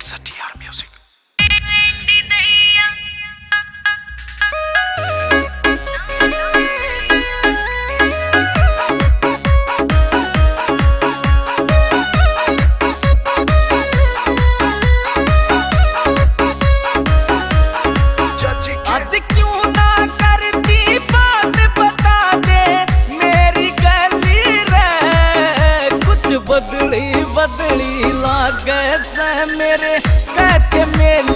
That's a DR music. गए मेरे कहते मेरे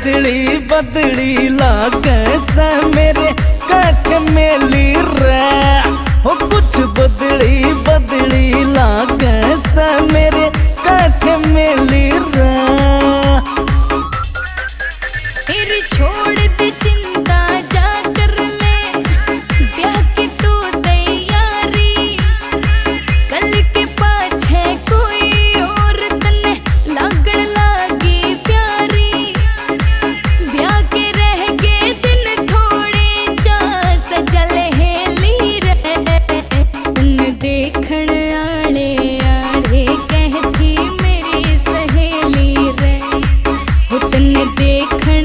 बदली बदली लाग से मेरे कख मेली रे। हो कुछ बदली बदली लाग से मेरे कख मेली रे। फिर छोड़ दे देखना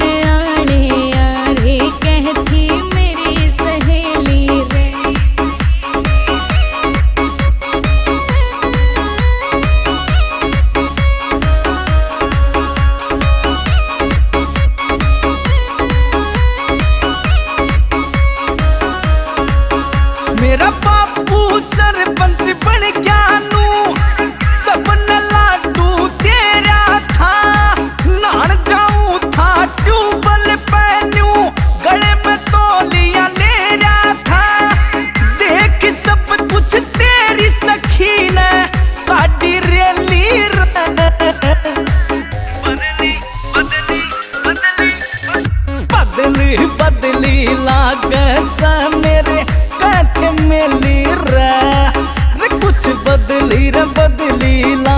पैसा मेरे कथ मिली रे कुछ बदली रे बदली ला